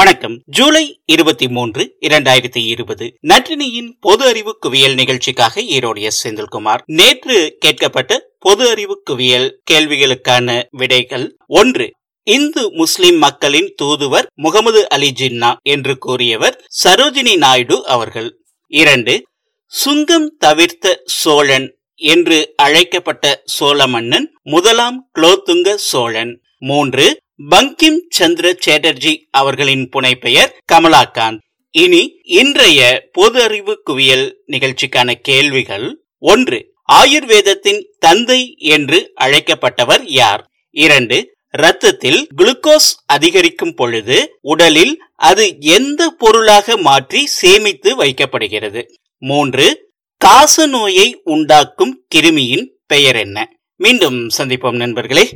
வணக்கம். ஜூலை இருபத்தி மூன்று இரண்டாயிரத்தி இருபது. நற்றினியின் பொது அறிவு குவியல் நிகழ்ச்சிக்காக ஈரோடு எஸ். செந்தில்குமார். நேற்று கேட்கப்பட்ட பொது அறிவு குவியல் கேள்விகளுக்கான விடைகள் ஒன்று. இந்து முஸ்லிம் மக்களின் தூதுவர் முகமது அலி ஜின்னா என்று கூறியவர் சரோஜினி நாயுடு அவர்கள். இரண்டு. சுங்கம் தவிர்த்த சோழன் என்று அழைக்கப்பட்ட சோழ மன்னன் முதலாம் குலோத்துங்க சோழன். மூன்று பங்கிம் சந்திர சேட்டர்ஜி அவர்களின் புனைப்பெயர் கமலாகாந்த். இனி இன்றைய பொது அறிவு குவியல் நிகழ்ச்சிக்கான கேள்விகள் ஒன்று ஆயுர்வேதத்தின் தந்தை என்று அழைக்கப்பட்டவர் யார்? இரண்டு இரத்தத்தில் குளுக்கோஸ் அதிகரிக்கும் பொழுது உடலில் அது எந்த பொருளாக மாற்றி சேமித்து வைக்கப்படுகிறது? மூன்று காச நோயை உண்டாக்கும் கிருமியின் பெயர் என்ன? மீண்டும் சந்திப்போம் நண்பர்களே.